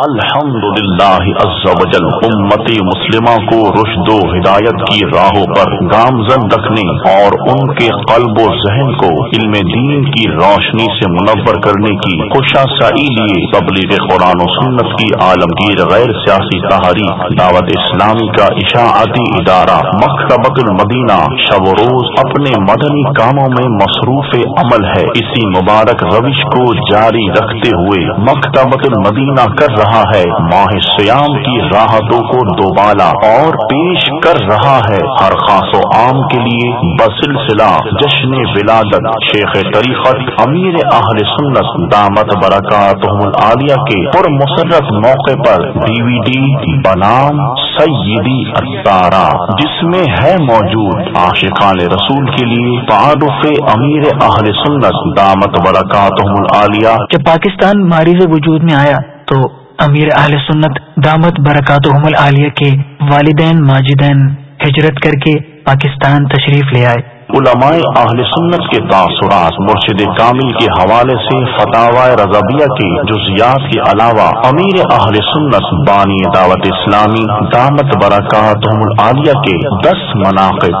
الحمد للہ وجل، امتی مسلمہ کو رشد و ہدایت کی راہوں پر گامزن رکھنے اور ان کے قلب و ذہن کو علم دین کی روشنی سے منور کرنے کی خوشا سائی لیے تبلیغ قرآن و سنت کی عالمگیر غیر سیاسی تحریک، دعوت اسلامی کا اشاعتی ادارہ مکتبت المدینہ شب و روز اپنے مدنی کاموں میں مصروف عمل ہے۔ اسی مبارک روش کو جاری رکھتے ہوئے مکتبت المدینہ کر رہا ہے۔ ماہ سیام کی راحتوں کو دوبالا اور پیش کر رہا ہے۔ ہر خاص و عام کے لیے بسلسلہ، جشن ولادت۔ شیخ طریقت، امیر اہل سنت، دامت برکات العالیہ کے پر مسرت موقع پر ڈی وی ڈی بنام سیدی اتارا جس میں ہے موجود عاشقان رسول کے لیے تعارف امیر اہل سنت، دامت برکات العالیہ۔ جب پاکستان ماریز وجود میں آیا تو امیر اہل سنت دامت برکات عالیہ کے والدین ماجدین ہجرت کر کے پاکستان تشریف لے آئے۔ علماء اہل سنت کے تاثرات مرشد کامل کے حوالے سے فتح رضبیہ کے جزیات کے علاوہ امیر اہل سنت بانی دعوت اسلامی دامت برکات العالیہ کے دس مناقب۔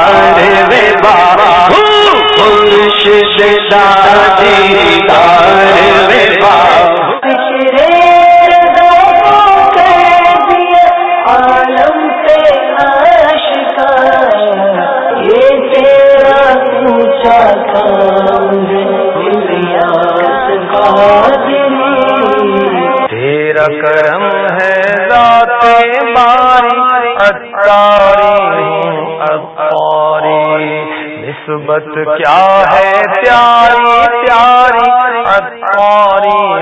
تیرا کرم ہے ذات باری اتاری اتاری نسبت کیا ہے پیاری پیاری اتاری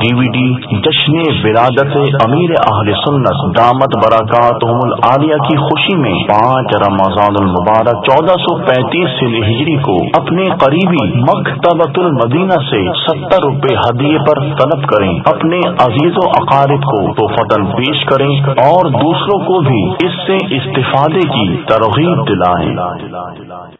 ڈی وی ڈی جشن ولادت امیر اہل سنت، دامت براکات العالیہ کی خوشی میں پانچ رمضان المبارک چودہ سو پینتیس سے ہجری کو اپنے قریبی مکتبۃ المدینہ سے ستر روپے ہدیے پر طلب کریں۔ اپنے عزیز و اقارب کو تو فتن پیش کریں اور دوسروں کو بھی اس سے استفادے کی ترغیب دلائیں۔